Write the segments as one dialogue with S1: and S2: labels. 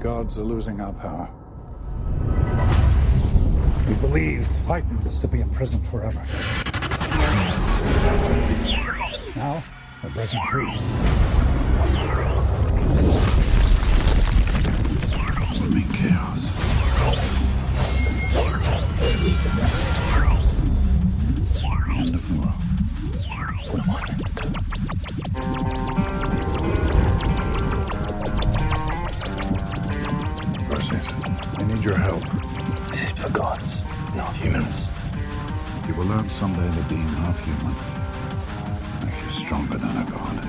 S1: gods are losing our power. We believed Titans to be imprisoned forever. Now, they're breaking free.
S2: Chaos. End of the world. Need your help.
S3: This is for gods, not humans.
S2: You will learn someday that being half human makes you stronger than a god.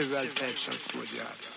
S4: Several types of code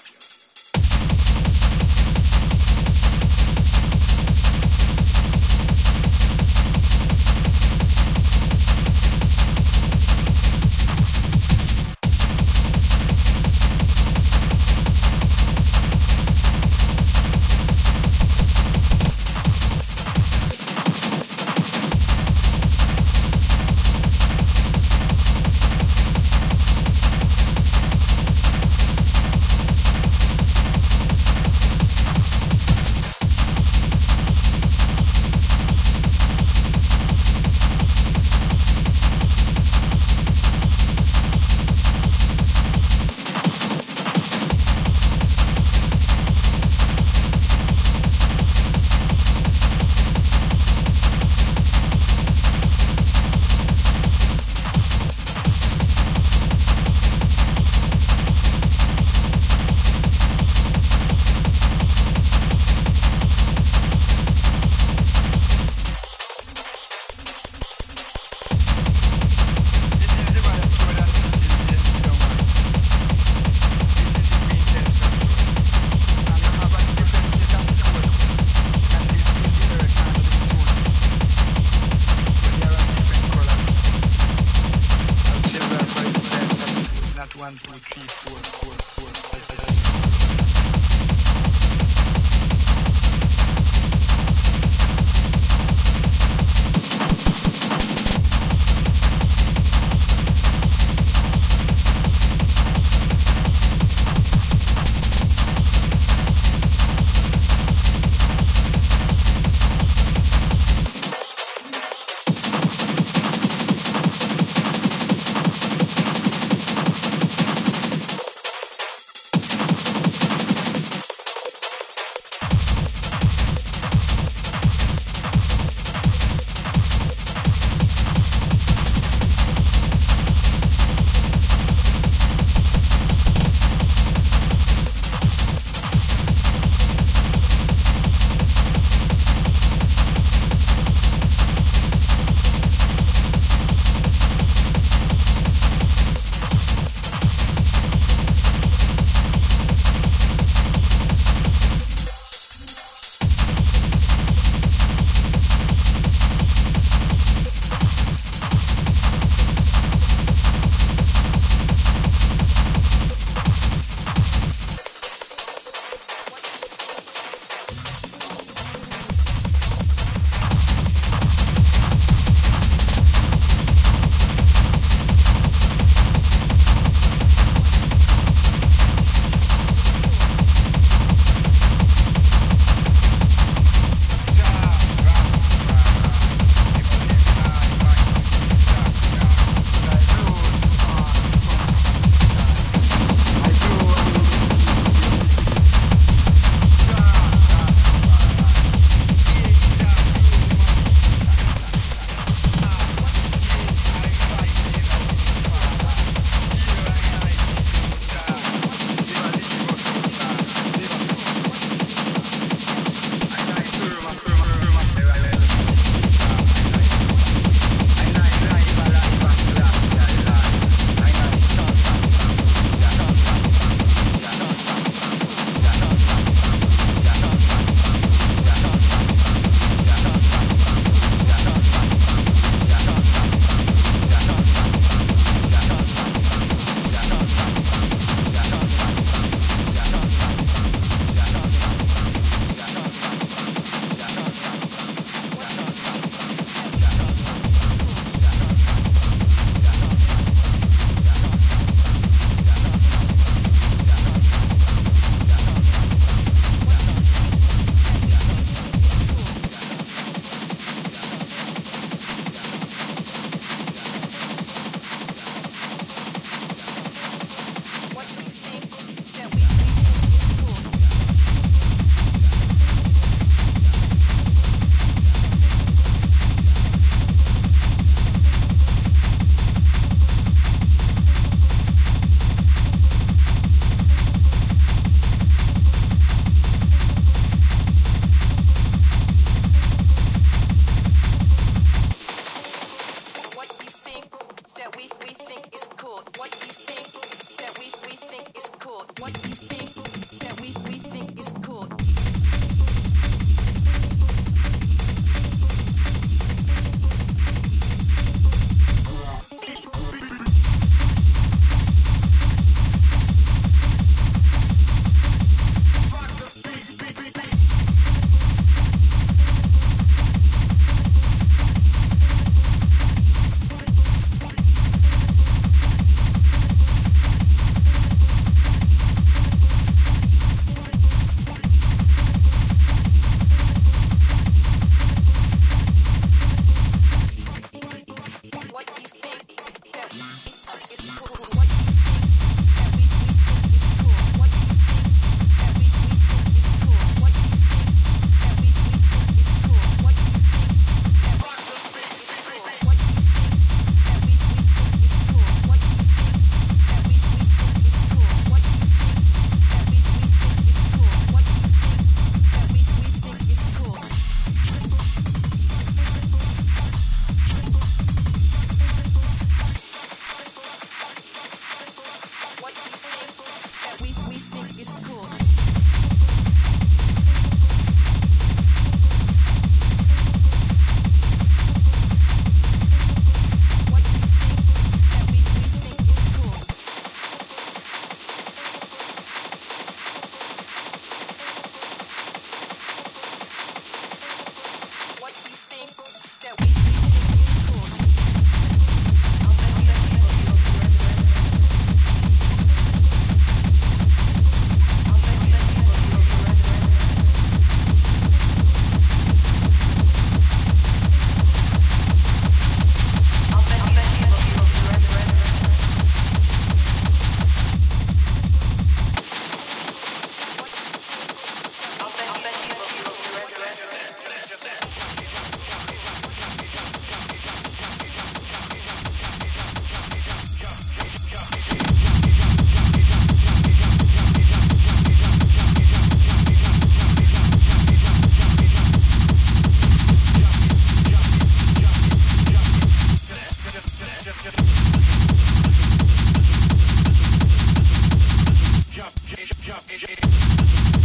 S5: jump, jump.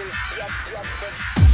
S5: Yes,
S6: yes, yes.